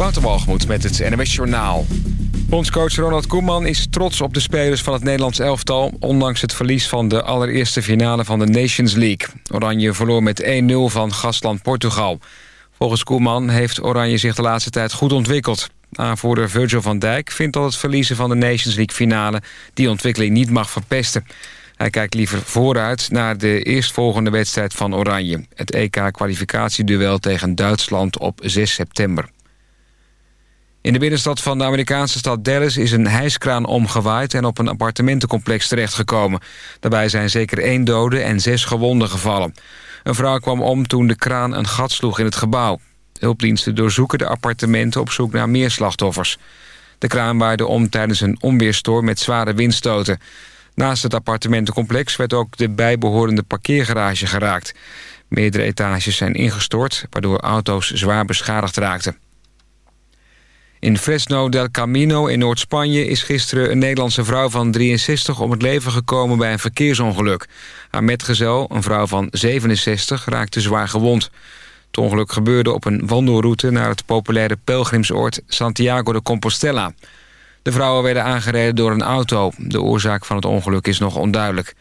Waterwalgemoed met het NWS Journaal. Bondscoach Ronald Koeman is trots op de spelers van het Nederlands elftal... ondanks het verlies van de allereerste finale van de Nations League. Oranje verloor met 1-0 van gastland Portugal. Volgens Koeman heeft Oranje zich de laatste tijd goed ontwikkeld. Aanvoerder Virgil van Dijk vindt dat het verliezen van de Nations League finale... die ontwikkeling niet mag verpesten. Hij kijkt liever vooruit naar de eerstvolgende wedstrijd van Oranje. Het EK-kwalificatieduel tegen Duitsland op 6 september. In de binnenstad van de Amerikaanse stad Dallas is een hijskraan omgewaaid... en op een appartementencomplex terechtgekomen. Daarbij zijn zeker één dode en zes gewonden gevallen. Een vrouw kwam om toen de kraan een gat sloeg in het gebouw. Hulpdiensten doorzoeken de appartementen op zoek naar meer slachtoffers. De kraan waaide om tijdens een onweerstorm met zware windstoten. Naast het appartementencomplex werd ook de bijbehorende parkeergarage geraakt. Meerdere etages zijn ingestort, waardoor auto's zwaar beschadigd raakten. In Fresno del Camino in Noord-Spanje is gisteren een Nederlandse vrouw van 63 om het leven gekomen bij een verkeersongeluk. Haar metgezel, een vrouw van 67, raakte zwaar gewond. Het ongeluk gebeurde op een wandelroute naar het populaire pelgrimsoord Santiago de Compostela. De vrouwen werden aangereden door een auto. De oorzaak van het ongeluk is nog onduidelijk.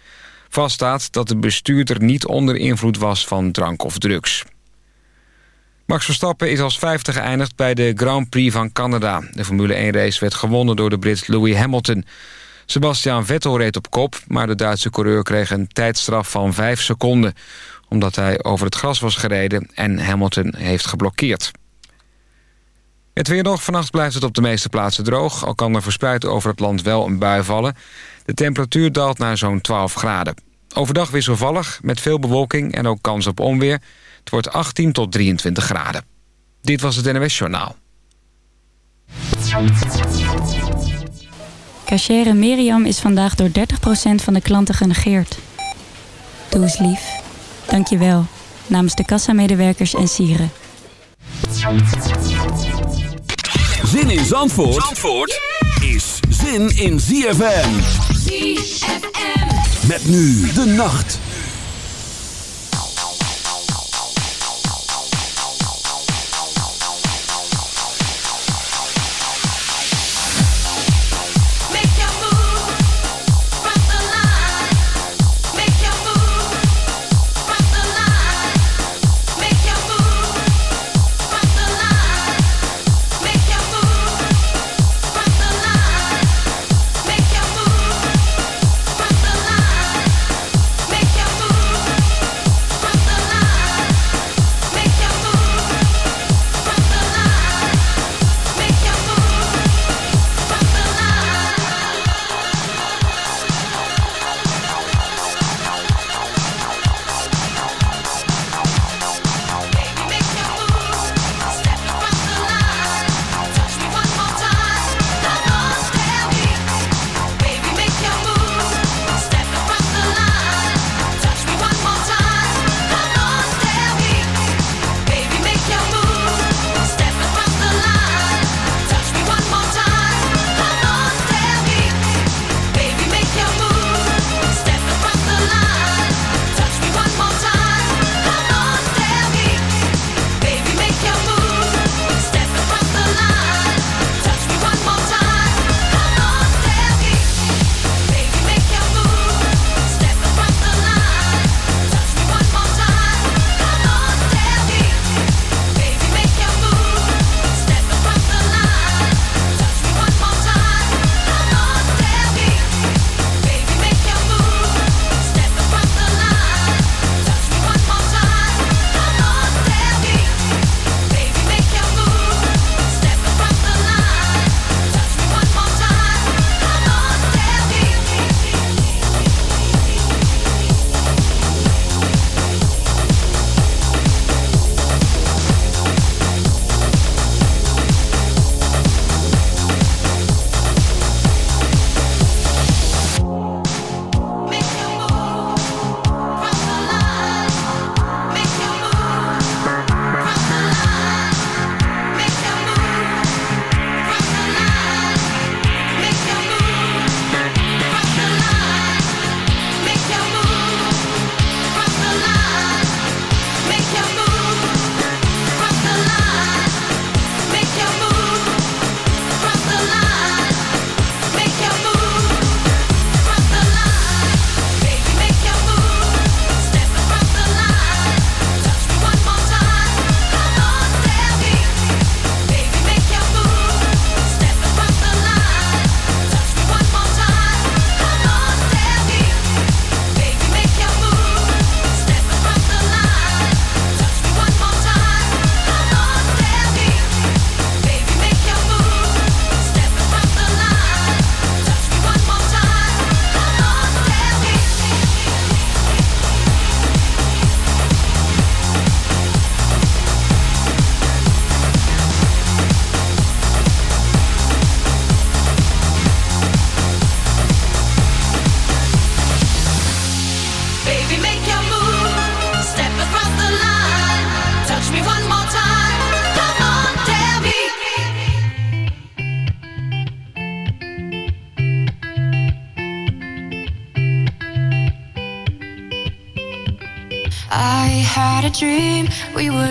Vaststaat dat de bestuurder niet onder invloed was van drank of drugs. Max Verstappen is als vijfde geëindigd bij de Grand Prix van Canada. De Formule 1-race werd gewonnen door de Brit Lewis Hamilton. Sebastian Vettel reed op kop, maar de Duitse coureur kreeg een tijdstraf van 5 seconden... omdat hij over het gras was gereden en Hamilton heeft geblokkeerd. Het weer nog. Vannacht blijft het op de meeste plaatsen droog... al kan er verspreid over het land wel een bui vallen. De temperatuur daalt naar zo'n 12 graden. Overdag wisselvallig, met veel bewolking en ook kans op onweer... Het wordt 18 tot 23 graden. Dit was het NWS Journaal. Cachere Miriam is vandaag door 30% van de klanten genegeerd. Doe eens lief. Dank je wel. Namens de kassamedewerkers en sieren. Zin in Zandvoort, Zandvoort is zin in ZFM. ZFM. Met nu de nacht.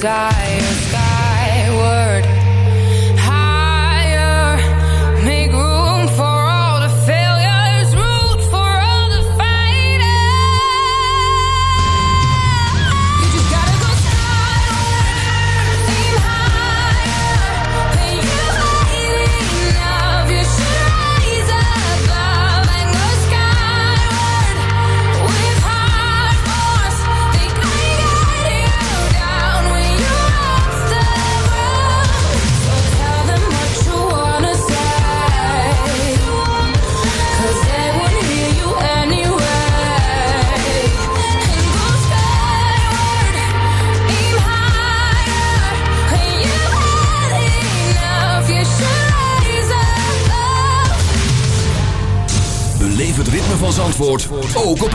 So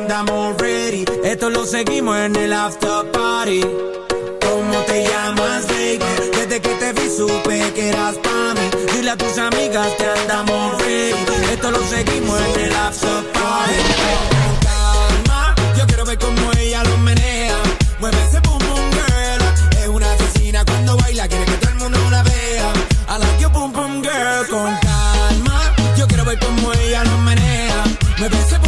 andamos ready. Esto lo seguimos en el after party. ¿Cómo te llamas, baby? Desde que te vi supe que eras para mí. Dile a tus amigas que andamos ready. Esto lo seguimos en el after party. Con calma, yo quiero ver cómo ella lo menea. Mueve ese boom boom girl. Es una asesina cuando baila, quiere que todo el mundo la vea. I like your boom boom girl. Con calma, yo quiero ver cómo ella lo menea. Mueve ese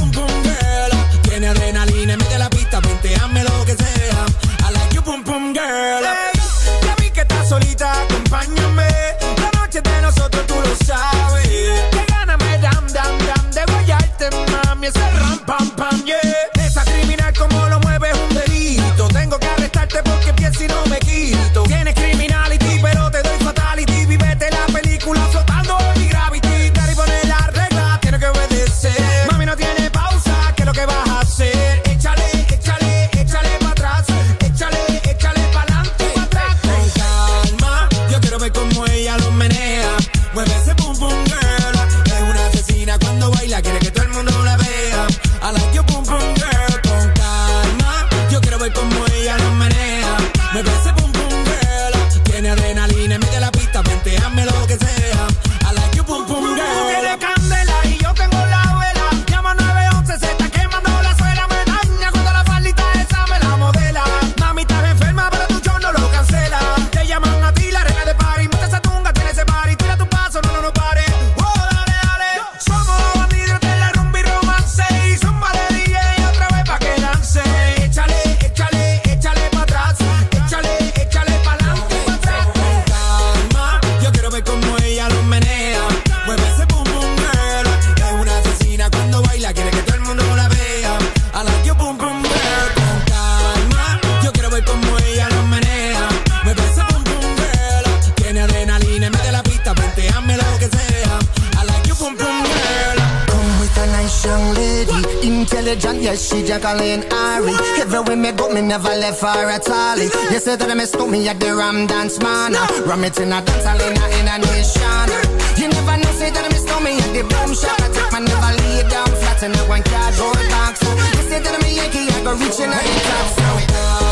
DJ Colleen Ari. Everywhere me go, me never left for a tally. You say that I miss me at the Ram Dance Man. Ram it in a dance hall in a, nation. You never know, say that I miss me at the Boom Shop. I take my never lay down flat in a one cardboard box. You say that I'm a Yankee, I go reaching out the top. So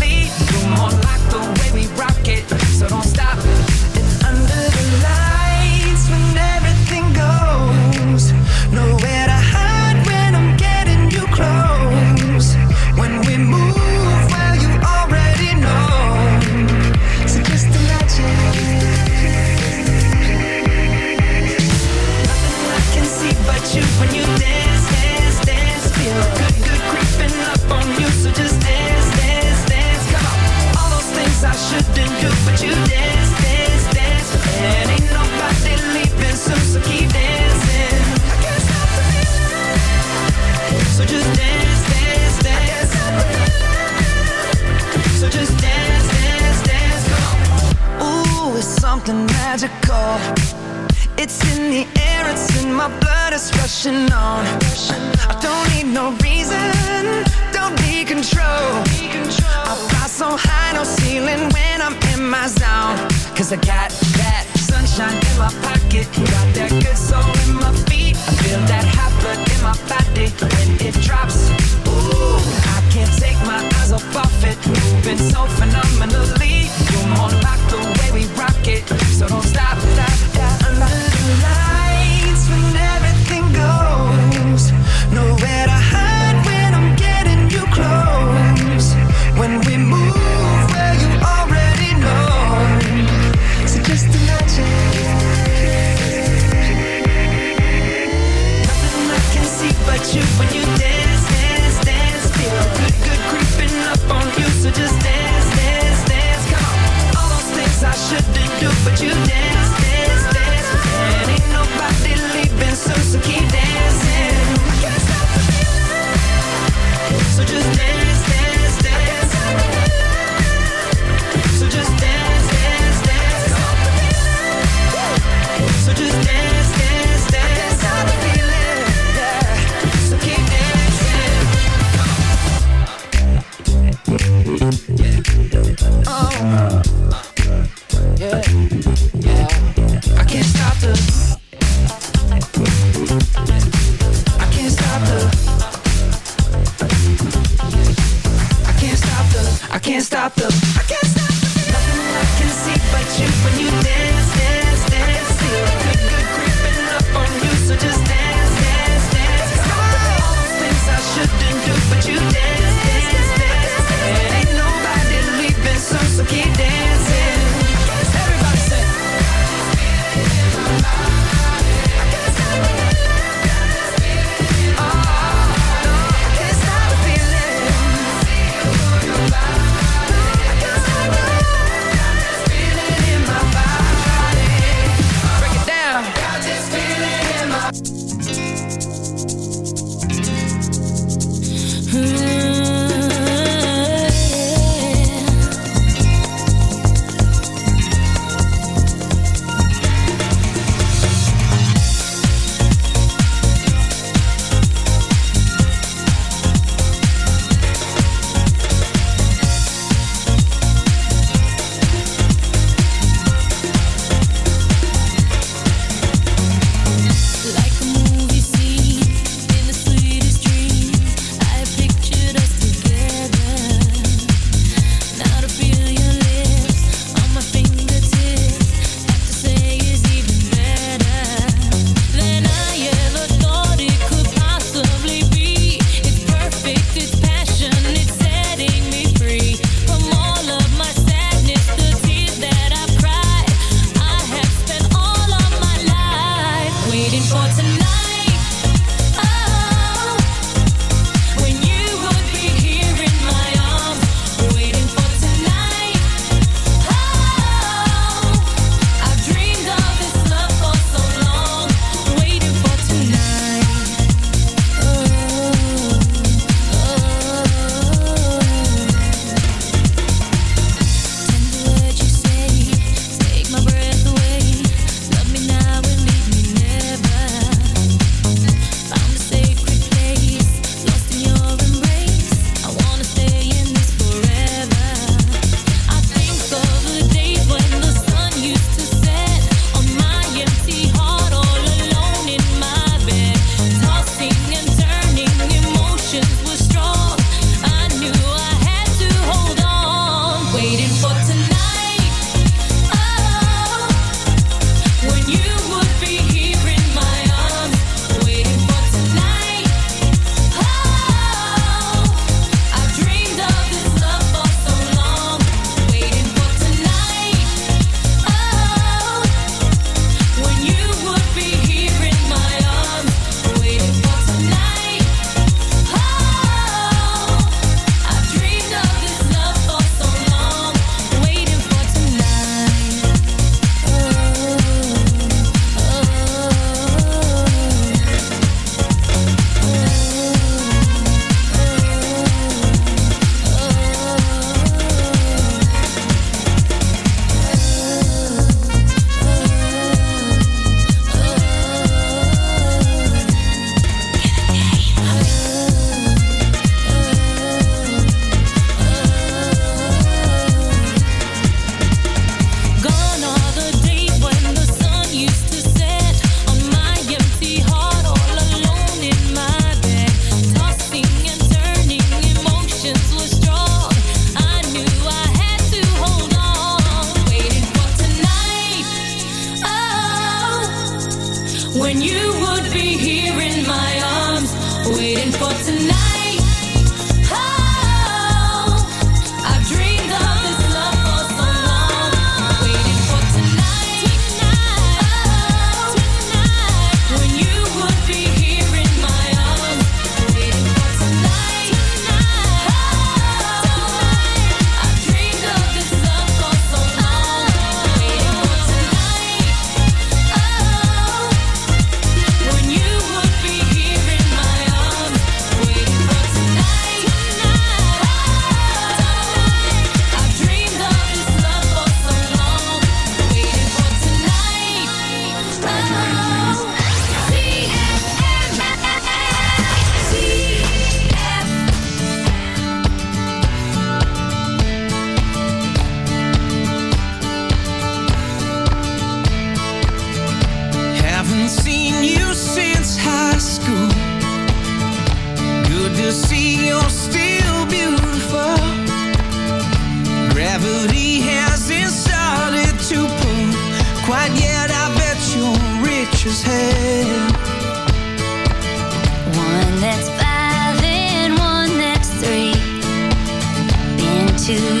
to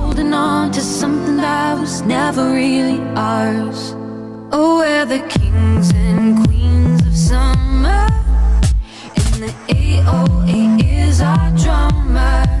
holding on to something that was never really ours. Oh, we're the kings and queens of summer, and the 808 is our drummer,